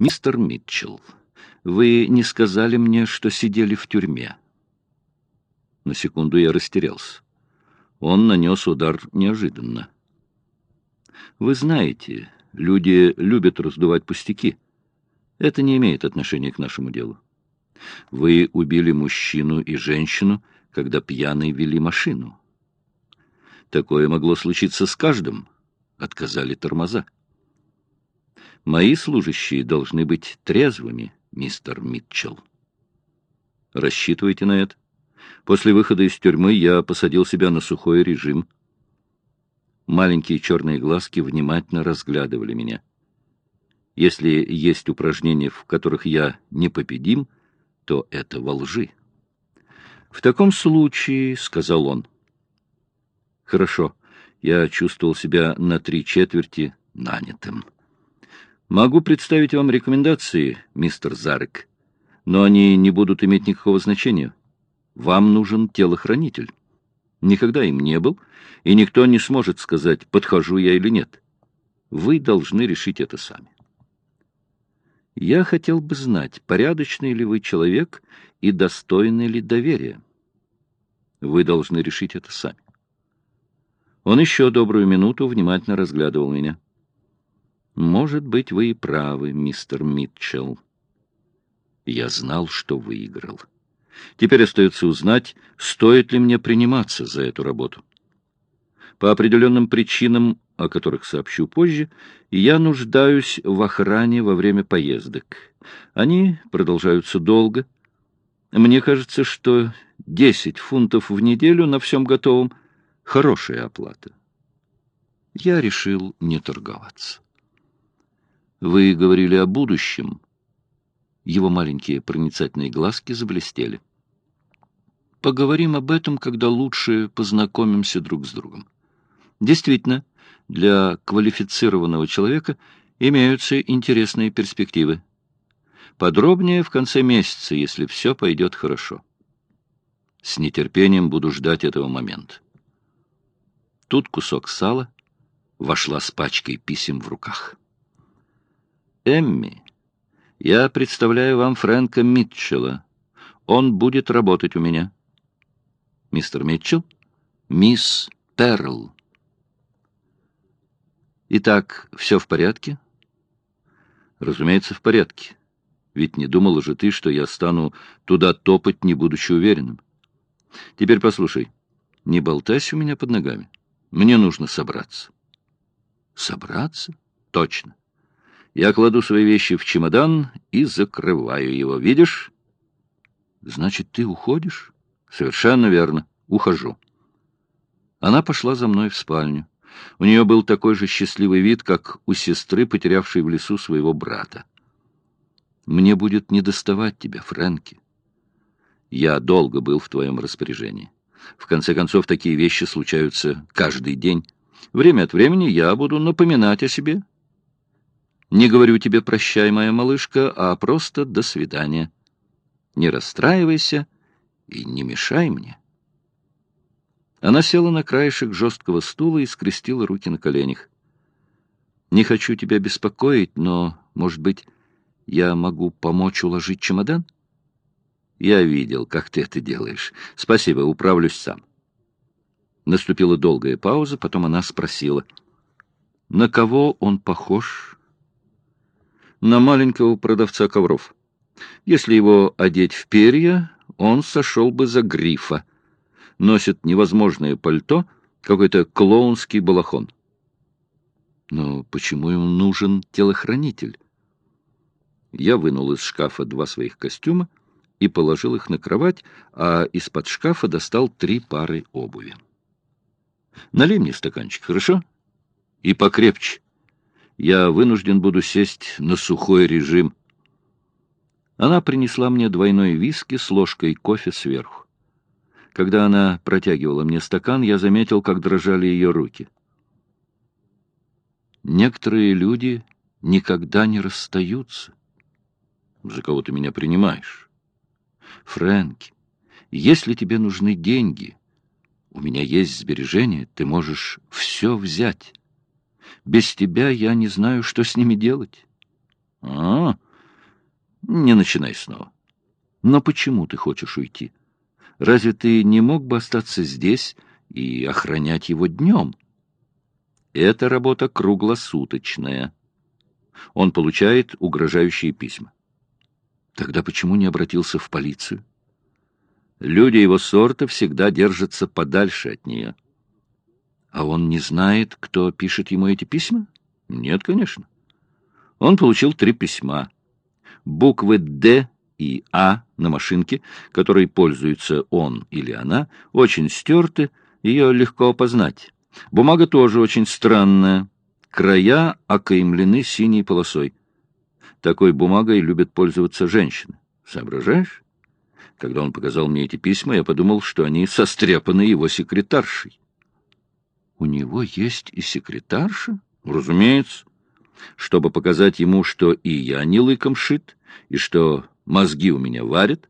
«Мистер Митчелл, вы не сказали мне, что сидели в тюрьме». На секунду я растерялся. Он нанес удар неожиданно. «Вы знаете, люди любят раздувать пустяки. Это не имеет отношения к нашему делу. Вы убили мужчину и женщину, когда пьяные вели машину. Такое могло случиться с каждым. Отказали тормоза. Мои служащие должны быть трезвыми, мистер Митчелл. Рассчитывайте на это. После выхода из тюрьмы я посадил себя на сухой режим. Маленькие черные глазки внимательно разглядывали меня. Если есть упражнения, в которых я непобедим, то это во лжи. «В таком случае», — сказал он, — «хорошо, я чувствовал себя на три четверти нанятым». Могу представить вам рекомендации, мистер Зарек, но они не будут иметь никакого значения. Вам нужен телохранитель. Никогда им не был, и никто не сможет сказать, подхожу я или нет. Вы должны решить это сами. Я хотел бы знать, порядочный ли вы человек и достойный ли доверия. Вы должны решить это сами. Он еще добрую минуту внимательно разглядывал меня. Может быть, вы и правы, мистер Митчелл. Я знал, что выиграл. Теперь остается узнать, стоит ли мне приниматься за эту работу. По определенным причинам, о которых сообщу позже, я нуждаюсь в охране во время поездок. Они продолжаются долго. Мне кажется, что 10 фунтов в неделю на всем готовом — хорошая оплата. Я решил не торговаться. Вы говорили о будущем. Его маленькие проницательные глазки заблестели. Поговорим об этом, когда лучше познакомимся друг с другом. Действительно, для квалифицированного человека имеются интересные перспективы. Подробнее в конце месяца, если все пойдет хорошо. С нетерпением буду ждать этого момента. Тут кусок сала вошла с пачкой писем в руках. Эмми, я представляю вам Фрэнка Митчелла. Он будет работать у меня. Мистер Митчелл? Мисс Перл. Итак, все в порядке? Разумеется, в порядке. Ведь не думала же ты, что я стану туда топать, не будучи уверенным. Теперь послушай, не болтайся у меня под ногами. Мне нужно собраться. Собраться? Точно. Я кладу свои вещи в чемодан и закрываю его. Видишь? Значит, ты уходишь? Совершенно верно. Ухожу. Она пошла за мной в спальню. У нее был такой же счастливый вид, как у сестры, потерявшей в лесу своего брата. Мне будет недоставать тебя, Фрэнки. Я долго был в твоем распоряжении. В конце концов, такие вещи случаются каждый день. Время от времени я буду напоминать о себе, не говорю тебе «прощай, моя малышка», а просто «до свидания». Не расстраивайся и не мешай мне. Она села на краешек жесткого стула и скрестила руки на коленях. «Не хочу тебя беспокоить, но, может быть, я могу помочь уложить чемодан?» «Я видел, как ты это делаешь. Спасибо, управлюсь сам». Наступила долгая пауза, потом она спросила. «На кого он похож?» На маленького продавца ковров. Если его одеть в перья, он сошел бы за грифа. Носит невозможное пальто, какой-то клоунский балахон. Но почему ему нужен телохранитель? Я вынул из шкафа два своих костюма и положил их на кровать, а из-под шкафа достал три пары обуви. Налей мне стаканчик, хорошо? И покрепче я вынужден буду сесть на сухой режим. Она принесла мне двойной виски с ложкой кофе сверху. Когда она протягивала мне стакан, я заметил, как дрожали ее руки. Некоторые люди никогда не расстаются. За кого ты меня принимаешь? Фрэнки, если тебе нужны деньги, у меня есть сбережения, ты можешь все взять. Без тебя я не знаю, что с ними делать. А, Не начинай снова. Но почему ты хочешь уйти? Разве ты не мог бы остаться здесь и охранять его днем? Это работа круглосуточная. Он получает угрожающие письма. Тогда почему не обратился в полицию? Люди его сорта всегда держатся подальше от нее. А он не знает, кто пишет ему эти письма? Нет, конечно. Он получил три письма. Буквы «Д» и «А» на машинке, которой пользуется он или она, очень стерты, ее легко опознать. Бумага тоже очень странная. Края окаймлены синей полосой. Такой бумагой любят пользоваться женщины. Соображаешь? Когда он показал мне эти письма, я подумал, что они состряпаны его секретаршей. У него есть и секретарша? Разумеется. Чтобы показать ему, что и я не лыком шит, и что мозги у меня варят,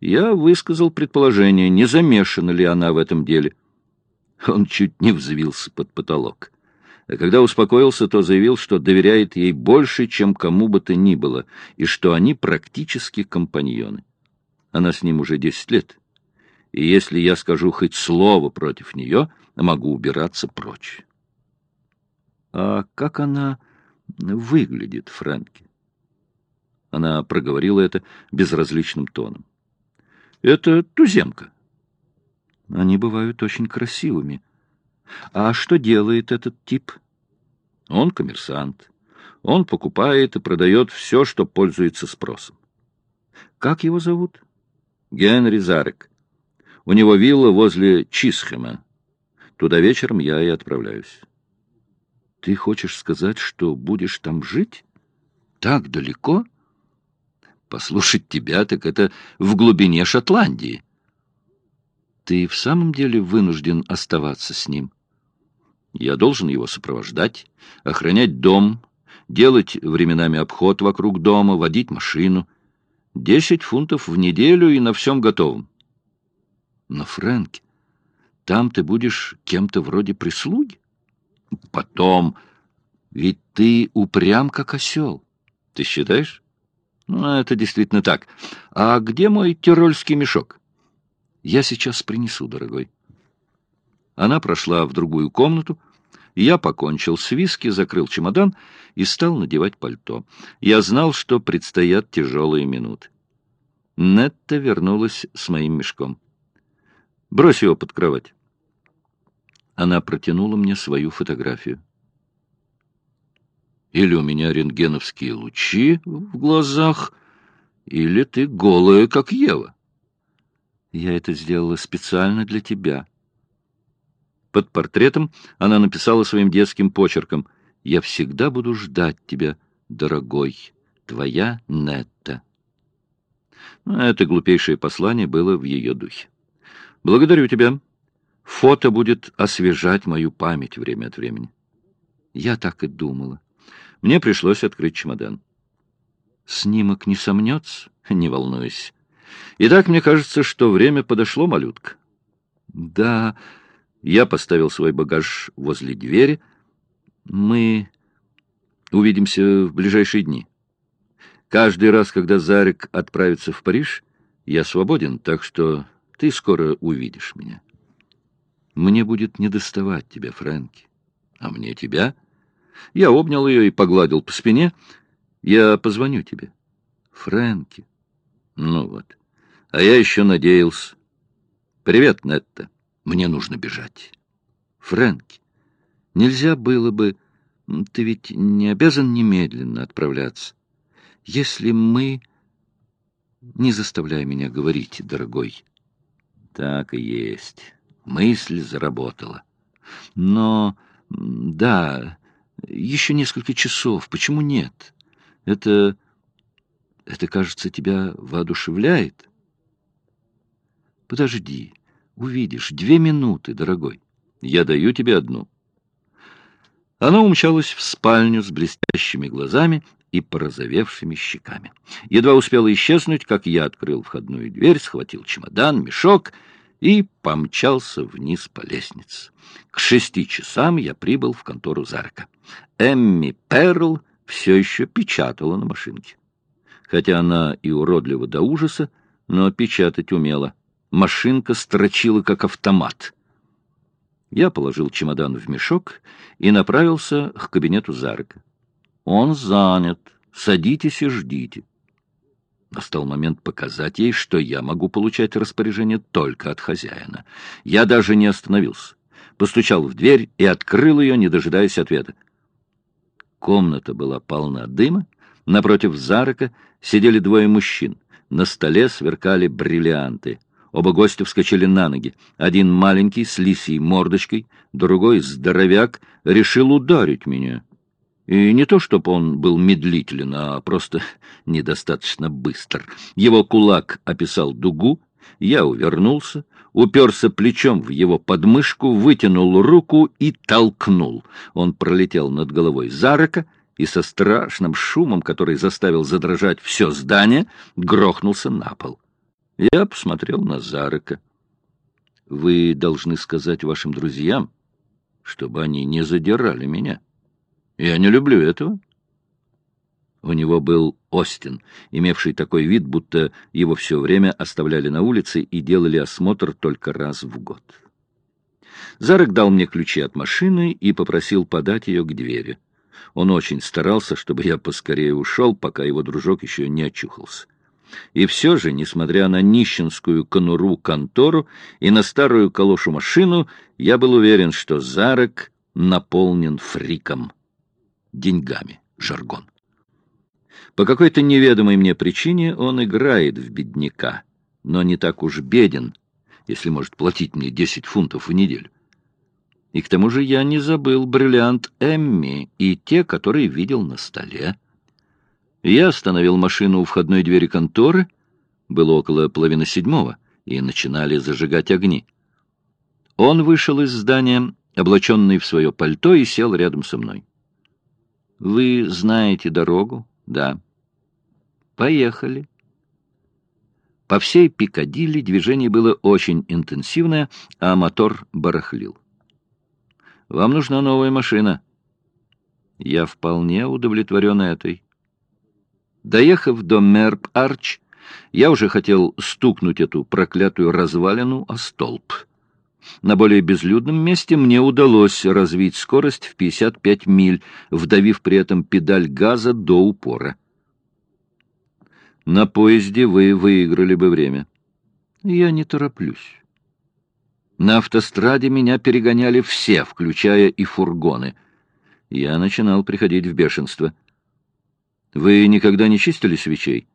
я высказал предположение, не замешана ли она в этом деле. Он чуть не взвился под потолок. А когда успокоился, то заявил, что доверяет ей больше, чем кому бы то ни было, и что они практически компаньоны. Она с ним уже десять лет. И если я скажу хоть слово против нее, могу убираться прочь. А как она выглядит, Фрэнки? Она проговорила это безразличным тоном. Это туземка. Они бывают очень красивыми. А что делает этот тип? Он коммерсант. Он покупает и продает все, что пользуется спросом. Как его зовут? Генри Зарек. У него вилла возле Чисхема. Туда вечером я и отправляюсь. Ты хочешь сказать, что будешь там жить? Так далеко? Послушать тебя, так это в глубине Шотландии. Ты в самом деле вынужден оставаться с ним? Я должен его сопровождать, охранять дом, делать временами обход вокруг дома, водить машину. Десять фунтов в неделю и на всем готовом. Но, Фрэнк, там ты будешь кем-то вроде прислуги. Потом, ведь ты упрям, как осел. Ты считаешь? Ну, это действительно так. А где мой тирольский мешок? Я сейчас принесу, дорогой. Она прошла в другую комнату. Я покончил с виски, закрыл чемодан и стал надевать пальто. Я знал, что предстоят тяжелые минуты. Нетта вернулась с моим мешком. «Брось его под кровать». Она протянула мне свою фотографию. Или у меня рентгеновские лучи в глазах, или ты голая, как Ева. Я это сделала специально для тебя. Под портретом она написала своим детским почерком «Я всегда буду ждать тебя, дорогой, твоя Нетта». Это глупейшее послание было в ее духе. «Благодарю тебя. Фото будет освежать мою память время от времени». Я так и думала. Мне пришлось открыть чемодан. «Снимок не сомнется? Не волнуйся. Итак, мне кажется, что время подошло, малютка. Да, я поставил свой багаж возле двери. Мы увидимся в ближайшие дни. Каждый раз, когда Зарик отправится в Париж, я свободен, так что ты скоро увидишь меня. Мне будет недоставать тебя, Фрэнки. А мне тебя? Я обнял ее и погладил по спине. Я позвоню тебе. Фрэнки. Ну вот. А я еще надеялся. Привет, Нетта. Мне нужно бежать. Фрэнки, нельзя было бы... Ты ведь не обязан немедленно отправляться. Если мы... Не заставляй меня говорить, дорогой. Так и есть. Мысль заработала. Но... Да, еще несколько часов. Почему нет? Это... Это, кажется, тебя воодушевляет. Подожди, увидишь. Две минуты, дорогой. Я даю тебе одну. Она умчалась в спальню с блестящими глазами и порозовевшими щеками. Едва успела исчезнуть, как я открыл входную дверь, схватил чемодан, мешок и помчался вниз по лестнице. К шести часам я прибыл в контору Зарка. Эмми Перл все еще печатала на машинке. хотя она и уродлива до ужаса, но печатать умела. Машинка строчила, как автомат. Я положил чемодан в мешок и направился к кабинету Зарка. «Он занят. Садитесь и ждите». Настал момент показать ей, что я могу получать распоряжение только от хозяина. Я даже не остановился. Постучал в дверь и открыл ее, не дожидаясь ответа. Комната была полна дыма. Напротив Зарака сидели двое мужчин. На столе сверкали бриллианты. Оба гостя вскочили на ноги. Один маленький, с лисьей мордочкой, другой, здоровяк, решил ударить меня. И не то, чтобы он был медлителен, а просто недостаточно быстр. Его кулак описал дугу, я увернулся, уперся плечом в его подмышку, вытянул руку и толкнул. Он пролетел над головой Зарака и со страшным шумом, который заставил задрожать все здание, грохнулся на пол. Я посмотрел на Зарака. «Вы должны сказать вашим друзьям, чтобы они не задирали меня». Я не люблю этого. У него был Остин, имевший такой вид, будто его все время оставляли на улице и делали осмотр только раз в год. Зарок дал мне ключи от машины и попросил подать ее к двери. Он очень старался, чтобы я поскорее ушел, пока его дружок еще не очухался. И все же, несмотря на нищенскую конуру контору и на старую калошу машину, я был уверен, что Зарок наполнен фриком деньгами, жаргон. По какой-то неведомой мне причине он играет в бедняка, но не так уж беден, если может платить мне 10 фунтов в неделю. И к тому же я не забыл бриллиант Эмми и те, которые видел на столе. Я остановил машину у входной двери конторы, было около половины седьмого, и начинали зажигать огни. Он вышел из здания, облаченный в свое пальто, и сел рядом со мной. Вы знаете дорогу? Да. Поехали. По всей Пикадилли движение было очень интенсивное, а мотор барахлил. Вам нужна новая машина. Я вполне удовлетворен этой. Доехав до Мерп-Арч, я уже хотел стукнуть эту проклятую развалину о столб. На более безлюдном месте мне удалось развить скорость в 55 миль, вдавив при этом педаль газа до упора. На поезде вы выиграли бы время. Я не тороплюсь. На автостраде меня перегоняли все, включая и фургоны. Я начинал приходить в бешенство. Вы никогда не чистили свечей?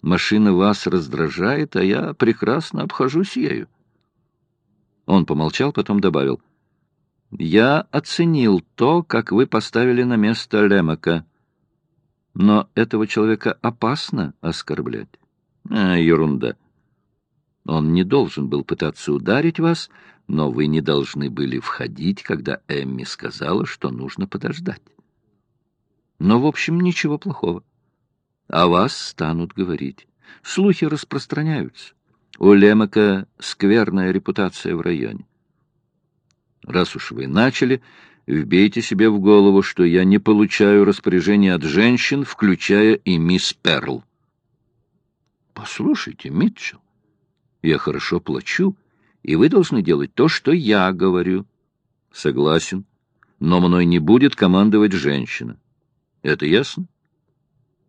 Машина вас раздражает, а я прекрасно обхожусь ею. Он помолчал, потом добавил. «Я оценил то, как вы поставили на место Лемака. Но этого человека опасно оскорблять». А, «Ерунда. Он не должен был пытаться ударить вас, но вы не должны были входить, когда Эмми сказала, что нужно подождать. Но, в общем, ничего плохого. О вас станут говорить. Слухи распространяются. У Лемака скверная репутация в районе. Раз уж вы начали, вбейте себе в голову, что я не получаю распоряжения от женщин, включая и мисс Перл. Послушайте, Митчелл, я хорошо плачу, и вы должны делать то, что я говорю. Согласен, но мной не будет командовать женщина. Это ясно?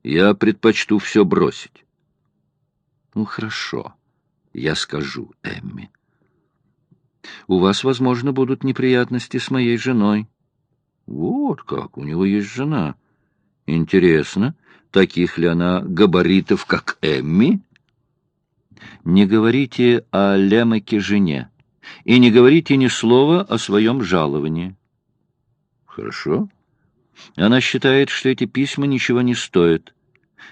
Я предпочту все бросить. Ну, хорошо. Я скажу Эмми. У вас, возможно, будут неприятности с моей женой. Вот как, у него есть жена. Интересно, таких ли она габаритов, как Эмми? Не говорите о Лемаке жене и не говорите ни слова о своем жаловании. Хорошо. Она считает, что эти письма ничего не стоят.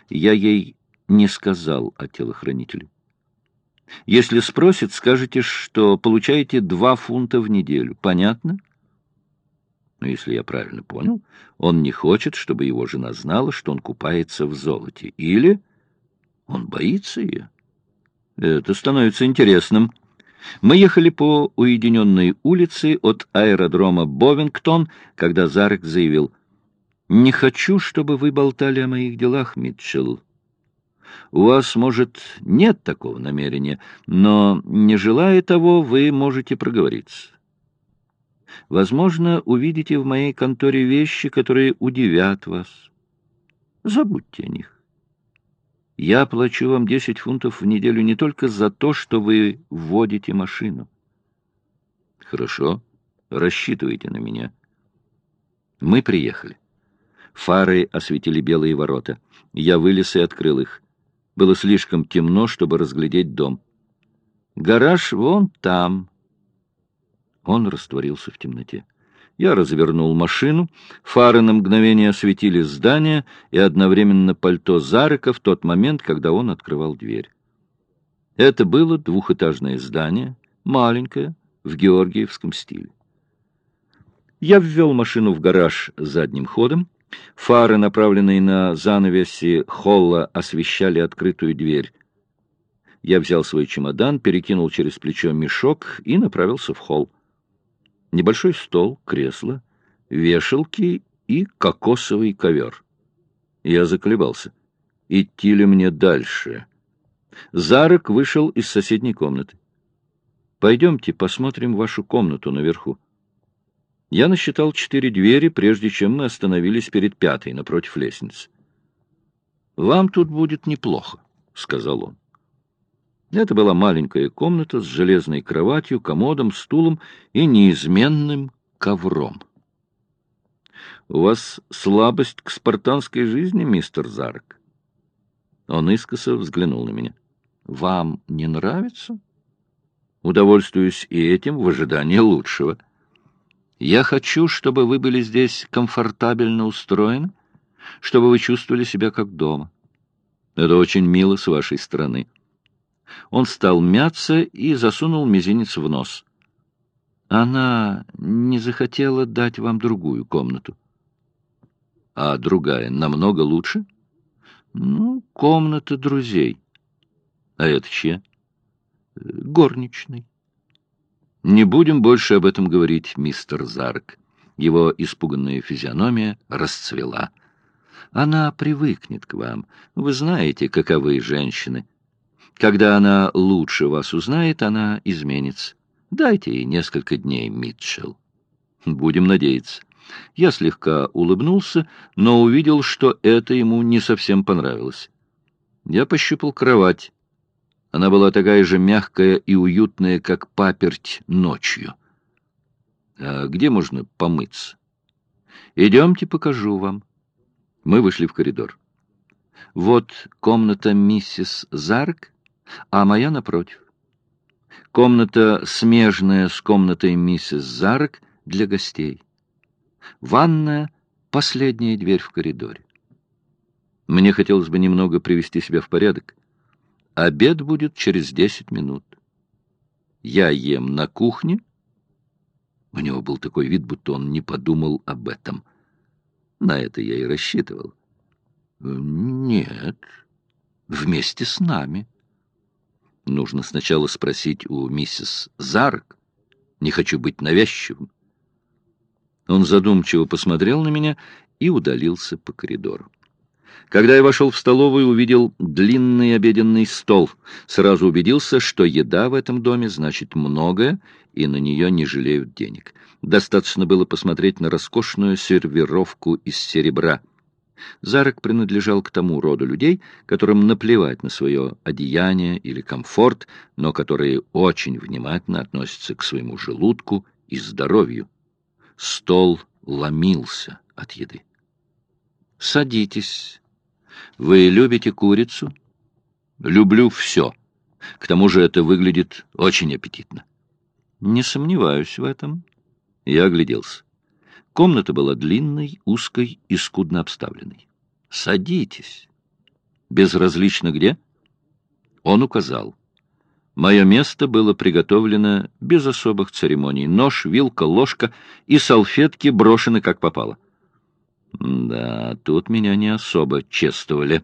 Я ей не сказал о телохранителе. Если спросит, скажете, что получаете два фунта в неделю. Понятно? Но если я правильно понял, он не хочет, чтобы его жена знала, что он купается в золоте. Или он боится ее. Это становится интересным. Мы ехали по уединенной улице от аэродрома Бовингтон, когда Зарек заявил, Не хочу, чтобы вы болтали о моих делах, Митчелл. У вас, может, нет такого намерения, но, не желая того, вы можете проговориться. Возможно, увидите в моей конторе вещи, которые удивят вас. Забудьте о них. Я плачу вам 10 фунтов в неделю не только за то, что вы вводите машину. Хорошо, рассчитывайте на меня. Мы приехали. Фары осветили белые ворота. Я вылез и открыл их. Было слишком темно, чтобы разглядеть дом. «Гараж вон там». Он растворился в темноте. Я развернул машину, фары на мгновение осветили здание и одновременно пальто Зарыка в тот момент, когда он открывал дверь. Это было двухэтажное здание, маленькое, в георгиевском стиле. Я ввел машину в гараж задним ходом, Фары, направленные на занавеси холла, освещали открытую дверь. Я взял свой чемодан, перекинул через плечо мешок и направился в холл. Небольшой стол, кресло, вешалки и кокосовый ковер. Я заколебался. Идти ли мне дальше? Зарок вышел из соседней комнаты. «Пойдемте посмотрим вашу комнату наверху». Я насчитал четыре двери, прежде чем мы остановились перед пятой, напротив лестницы. «Вам тут будет неплохо», — сказал он. Это была маленькая комната с железной кроватью, комодом, стулом и неизменным ковром. «У вас слабость к спартанской жизни, мистер Зарк?» Он искоса взглянул на меня. «Вам не нравится?» «Удовольствуюсь и этим в ожидании лучшего». Я хочу, чтобы вы были здесь комфортабельно устроены, чтобы вы чувствовали себя как дома. Это очень мило с вашей стороны. Он стал мяться и засунул мизинец в нос. Она не захотела дать вам другую комнату. А другая намного лучше? Ну, комната друзей. А это чья? Горничный. «Не будем больше об этом говорить, мистер Зарк». Его испуганная физиономия расцвела. «Она привыкнет к вам. Вы знаете, каковы женщины. Когда она лучше вас узнает, она изменится. Дайте ей несколько дней, Митчелл. Будем надеяться». Я слегка улыбнулся, но увидел, что это ему не совсем понравилось. Я пощупал кровать. Она была такая же мягкая и уютная, как паперть ночью. А где можно помыться? Идемте, покажу вам. Мы вышли в коридор. Вот комната миссис Зарк, а моя напротив. Комната, смежная с комнатой миссис Зарк для гостей. Ванная — последняя дверь в коридоре. Мне хотелось бы немного привести себя в порядок. Обед будет через десять минут. Я ем на кухне. У него был такой вид, будто он не подумал об этом. На это я и рассчитывал. Нет, вместе с нами. Нужно сначала спросить у миссис Зарк. Не хочу быть навязчивым. Он задумчиво посмотрел на меня и удалился по коридору. Когда я вошел в столовую, увидел длинный обеденный стол. Сразу убедился, что еда в этом доме значит многое, и на нее не жалеют денег. Достаточно было посмотреть на роскошную сервировку из серебра. Зарок принадлежал к тому роду людей, которым наплевать на свое одеяние или комфорт, но которые очень внимательно относятся к своему желудку и здоровью. Стол ломился от еды. «Садитесь», вы любите курицу? Люблю все. К тому же это выглядит очень аппетитно. Не сомневаюсь в этом. Я огляделся. Комната была длинной, узкой и скудно обставленной. Садитесь. Безразлично где? Он указал. Мое место было приготовлено без особых церемоний. Нож, вилка, ложка и салфетки брошены как попало. Да, тут меня не особо чествовали.